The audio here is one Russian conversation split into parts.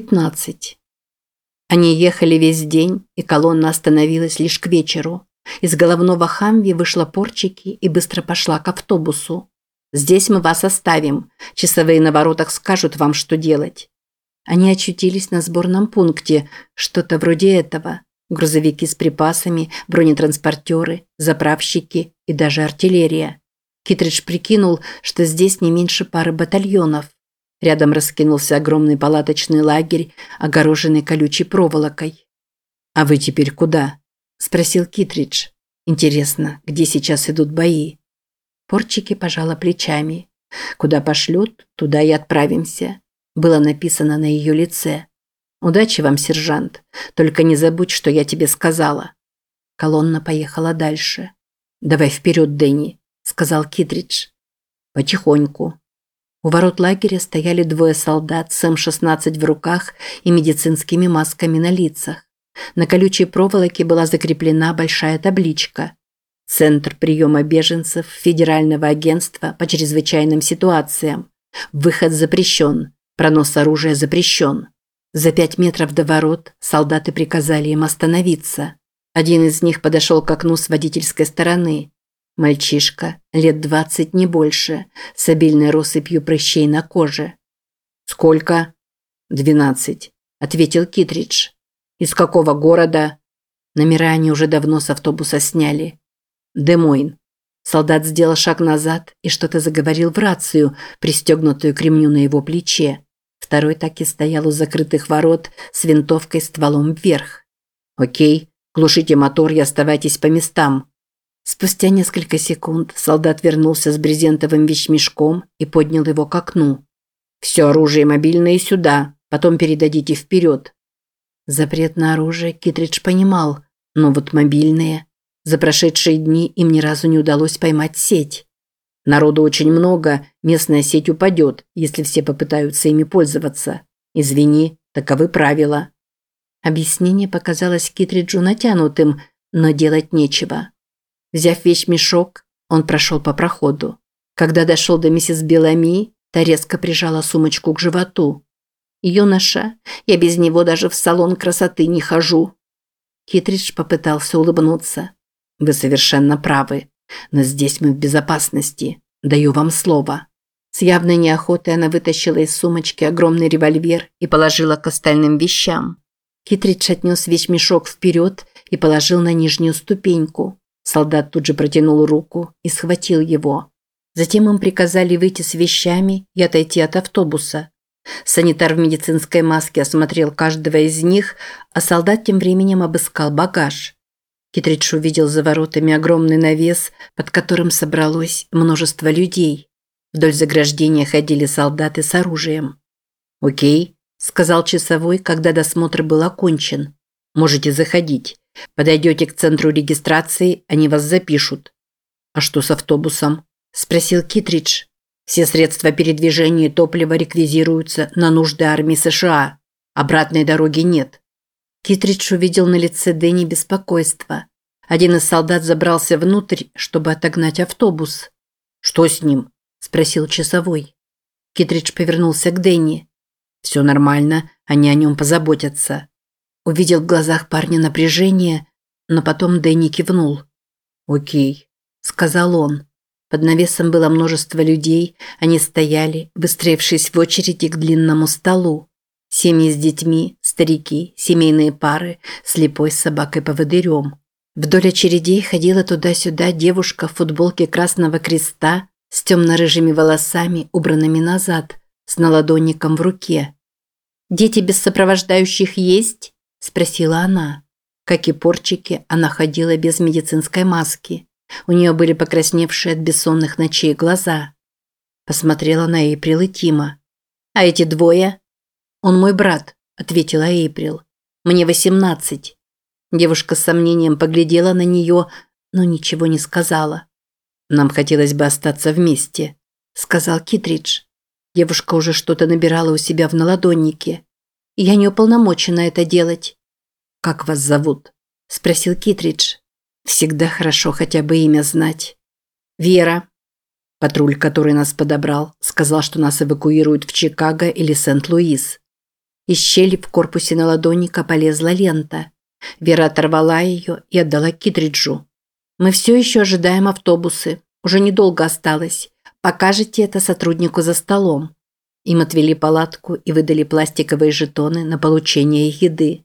15. Они ехали весь день, и колонна остановилась лишь к вечеру. Из головного хамви вышла порчики и быстро пошла к автобусу. «Здесь мы вас оставим. Часовые на воротах скажут вам, что делать». Они очутились на сборном пункте, что-то вроде этого. Грузовики с припасами, бронетранспортеры, заправщики и даже артиллерия. Китридж прикинул, что здесь не меньше пары батальонов. Рядом раскинулся огромный палаточный лагерь, огороженный колючей проволокой. «А вы теперь куда?» – спросил Китридж. «Интересно, где сейчас идут бои?» Порчики пожала плечами. «Куда пошлют, туда и отправимся», – было написано на ее лице. «Удачи вам, сержант. Только не забудь, что я тебе сказала». Колонна поехала дальше. «Давай вперед, Дэнни», – сказал Китридж. «Потихоньку», у ворот лагеря стояли двое солдат с М-16 в руках и медицинскими масками на лицах. На колючей проволоке была закреплена большая табличка. Центр приема беженцев Федерального агентства по чрезвычайным ситуациям. Выход запрещен. Пронос оружия запрещен. За пять метров до ворот солдаты приказали им остановиться. Один из них подошел к окну с водительской стороны. Мальчишка, лет двадцать, не больше, с обильной россыпью прыщей на коже. «Сколько?» «Двенадцать», – ответил Китридж. «Из какого города?» Номера они уже давно с автобуса сняли. «Демойн». Солдат сделал шаг назад и что-то заговорил в рацию, пристегнутую к ремню на его плече. Второй так и стоял у закрытых ворот с винтовкой стволом вверх. «Окей, глушите мотор и оставайтесь по местам», Спустя несколько секунд солдат вернулся с брезентовым вещмешком и поднял его к окну. «Все оружие мобильное сюда, потом передадите вперед». Запрет на оружие Китридж понимал, но вот мобильные. За прошедшие дни им ни разу не удалось поймать сеть. Народу очень много, местная сеть упадет, если все попытаются ими пользоваться. Извини, таковы правила. Объяснение показалось Китриджу натянутым, но делать нечего. Взяв вещмешок, он прошел по проходу. Когда дошел до миссис Белами, та резко прижала сумочку к животу. «Юноша, я без него даже в салон красоты не хожу». Китридж попытался улыбнуться. «Вы совершенно правы. Но здесь мы в безопасности. Даю вам слово». С явной неохотой она вытащила из сумочки огромный револьвер и положила к остальным вещам. Китридж отнес вещмешок вперед и положил на нижнюю ступеньку. Солдат тут же протянул руку и схватил его. Затем им приказали выйти с вещами и отойти от автобуса. Санитар в медицинской маске осмотрел каждого из них, а солдат тем временем обыскал багаж. Китридж увидел за воротами огромный навес, под которым собралось множество людей. Вдоль заграждения ходили солдаты с оружием. «Окей», – сказал часовой, когда досмотр был окончен. «Можете заходить. Подойдете к центру регистрации, они вас запишут. А что с автобусом? Спросил Китридж. Все средства передвижения и топлива реквизируются на нужды армии США. Обратной дороги нет. Китридж увидел на лице Дэнни беспокойство. Один из солдат забрался внутрь, чтобы отогнать автобус. «Что с ним?» – спросил часовой. Китридж повернулся к Дэнни. «Все нормально, они о нем позаботятся». Увидел в глазах парня напряжение, но потом Дэнни кивнул. «Окей», – сказал он. Под навесом было множество людей, они стояли, выстроившись в очереди к длинному столу. Семьи с детьми, старики, семейные пары, слепой с собакой-поводырем. Вдоль очередей ходила туда-сюда девушка в футболке Красного Креста с темно-рыжими волосами, убранными назад, с наладонником в руке. «Дети без сопровождающих есть?» – спросила она. Как и порчики, она ходила без медицинской маски. У нее были покрасневшие от бессонных ночей глаза. Посмотрела на Эйприл и Тима. «А эти двое?» «Он мой брат», – ответила Эйприл. «Мне восемнадцать». Девушка с сомнением поглядела на нее, но ничего не сказала. «Нам хотелось бы остаться вместе», – сказал Китридж. Девушка уже что-то набирала у себя в наладоннике. Я не уполномочена это делать. Как вас зовут? спросил Китридж. Всегда хорошо хотя бы имя знать. Вера. Патруль, который нас подобрал, сказал, что нас эвакуируют в Чикаго или Сент-Луис. Из щели в корпусе наладонника полезла лента. Вера оторвала ее и отдала Китриджу. «Мы все еще ожидаем автобусы. Уже недолго осталось. Покажете это сотруднику за столом». Им отвели палатку и выдали пластиковые жетоны на получение еды.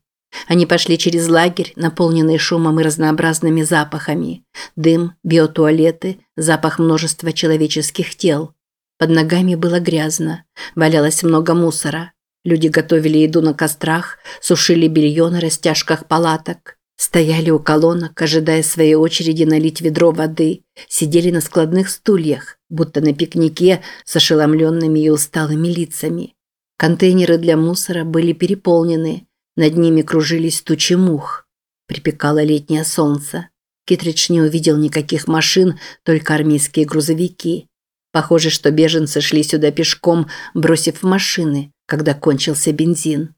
Они пошли через лагерь, наполненный шумом и разнообразными запахами. Дым, биотуалеты, запах множества человеческих тел. Под ногами было грязно, валялось много мусора. Люди готовили еду на кострах, сушили белье на растяжках палаток, стояли у колонок, ожидая своей очереди налить ведро воды, сидели на складных стульях, будто на пикнике с ошеломленными и усталыми лицами. Контейнеры для мусора были переполнены, над ними кружились тучи мух. Припекало летнее солнце. Китридж не увидел никаких машин, только армейские грузовики. Похоже, что беженцы шли сюда пешком, бросив машины, когда кончился бензин.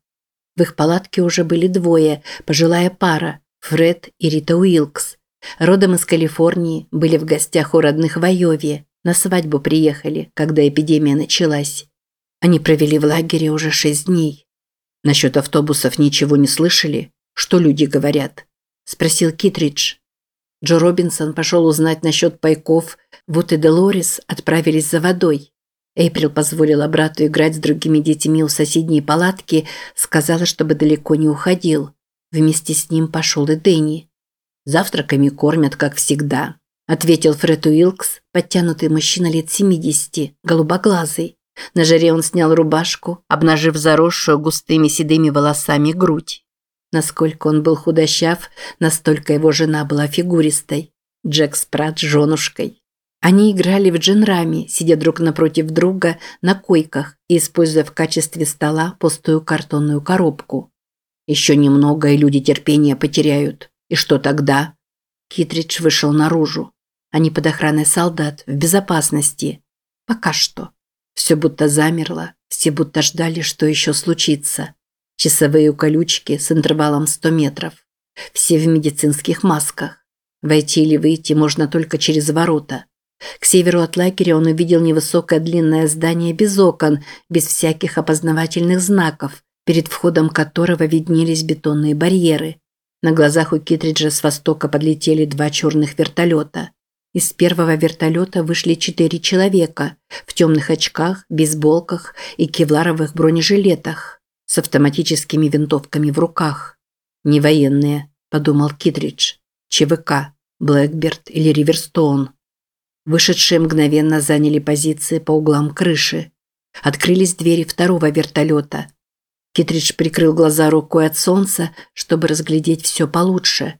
В их палатке уже были двое, пожилая пара, Фред и Рита Уилкс. Родом из Калифорнии, были в гостях у родных в Айове. На свадьбу приехали, когда эпидемия началась. Они провели в лагере уже шесть дней. Насчет автобусов ничего не слышали? Что люди говорят? Спросил Китридж. Джо Робинсон пошел узнать насчет пайков. Вуд и Делорис отправились за водой. Эйприл позволила брату играть с другими детьми у соседней палатки, сказала, чтобы далеко не уходил. Вместе с ним пошел и Дэнни. «Завтраками кормят, как всегда», – ответил Фред Уилкс, подтянутый мужчина лет 70, голубоглазый. На жаре он снял рубашку, обнажив заросшую густыми седыми волосами грудь. Насколько он был худощав, настолько его жена была фигуристой. Джек Спрат с женушкой. Они играли в джинрами, сидя друг напротив друга на койках и используя в качестве стола пустую картонную коробку. Еще немного, и люди терпение потеряют. И что тогда? Китридж вышел наружу. Они под охраной солдат, в безопасности. Пока что. Все будто замерло, все будто ждали, что еще случится. Часовые колючки с интервалом 100 метров. Все в медицинских масках. Войти или выйти можно только через ворота. К северу от лагеря он увидел невысокое длинное здание без окон, без всяких опознавательных знаков, перед входом которого виднелись бетонные барьеры. На глазах у Китриджа с востока подлетели два черных вертолета. Из первого вертолета вышли четыре человека в темных очках, бейсболках и кевларовых бронежилетах с автоматическими винтовками в руках. «Не военные», – подумал Китридж. «ЧВК, Блэкберт или Риверстоун». Вышедшие мгновенно заняли позиции по углам крыши. Открылись двери второго вертолета. Китридж прикрыл глаза рукой от солнца, чтобы разглядеть все получше.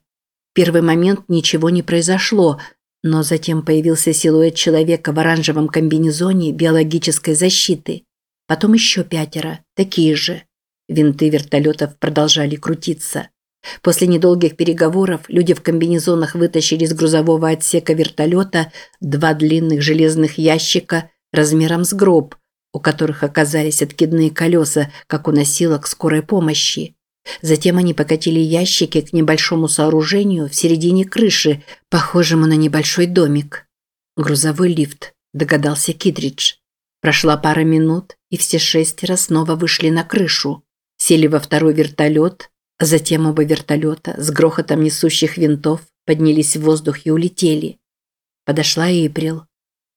В первый момент ничего не произошло, но затем появился силуэт человека в оранжевом комбинезоне биологической защиты. Потом еще пятеро, такие же. Винты вертолетов продолжали крутиться. После недолгих переговоров люди в комбинезонах вытащили из грузового отсека вертолета два длинных железных ящика размером с гроб, у которых оказались откидные колеса, как у носилок скорой помощи. Затем они покатили ящики к небольшому сооружению в середине крыши, похожему на небольшой домик. «Грузовой лифт», – догадался Кидридж. Прошла пара минут, и все шестеро снова вышли на крышу сели во второй вертолет, а затем оба вертолета с грохотом несущих винтов поднялись в воздух и улетели. Подошла Эйприл.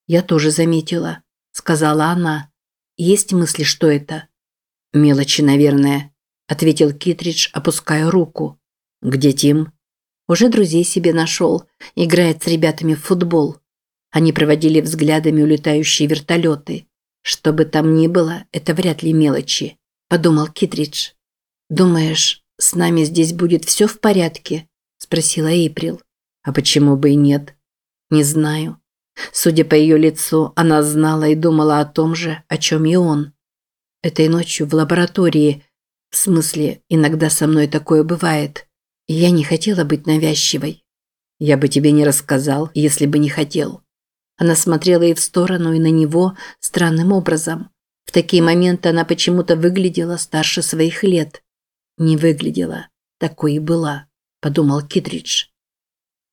«Я тоже заметила», – сказала она. «Есть мысли, что это?» «Мелочи, наверное», – ответил Китридж, опуская руку. «Где Тим?» «Уже друзей себе нашел. Играет с ребятами в футбол». Они проводили взглядами улетающие вертолеты. Что бы там ни было, это вряд ли мелочи подумал Китридж. Думаешь, с нами здесь будет все в порядке? спросила Эйприл. А почему бы и нет? Не знаю. Судя по ее лицу, она знала и думала о том же, о чем и он. Этой ночью в лаборатории, в смысле, иногда со мной такое бывает. И я не хотела быть навязчивой. Я бы тебе не рассказал, если бы не хотел. Она смотрела и в сторону, и на него странным образом. В такие моменты она почему-то выглядела старше своих лет. Не выглядела. Такой и была, подумал Китридж.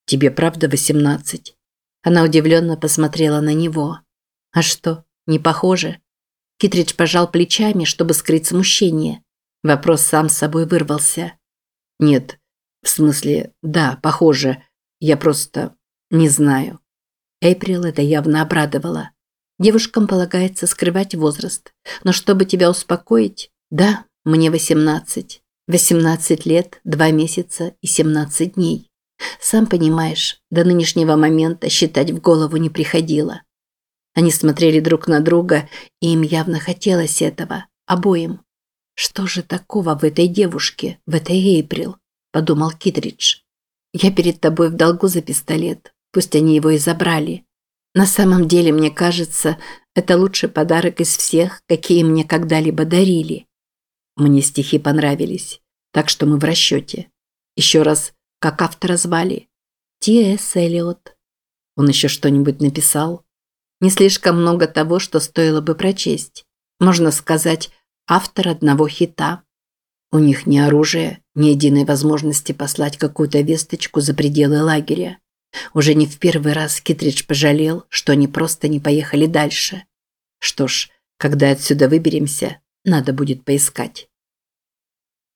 Тебе правда восемнадцать? Она удивленно посмотрела на него. А что, не похоже? Китридж пожал плечами, чтобы скрыть смущение. Вопрос сам с собой вырвался. Нет, в смысле, да, похоже. Я просто не знаю. Эйприл это явно обрадовало. Девушкам полагается скрывать возраст. Но чтобы тебя успокоить, да, мне 18. 18 лет, 2 месяца и 17 дней. Сам понимаешь, до нынешнего момента считать в голову не приходило. Они смотрели друг на друга, и им явно хотелось этого, обоим. «Что же такого в этой девушке, в этой Эйприл?» – подумал Китридж. «Я перед тобой в долгу за пистолет, пусть они его и забрали. На самом деле, мне кажется, это лучший подарок из всех, какие мне когда-либо дарили. Мне стихи понравились, так что мы в расчете. Еще раз, как автора звали? Т.С. Эллиот. Он еще что-нибудь написал? Не слишком много того, что стоило бы прочесть. Можно сказать, автор одного хита. У них ни оружия, ни единой возможности послать какую-то весточку за пределы лагеря. Уже не в первый раз Китридж пожалел, что они просто не поехали дальше. Что ж, когда отсюда выберемся, надо будет поискать.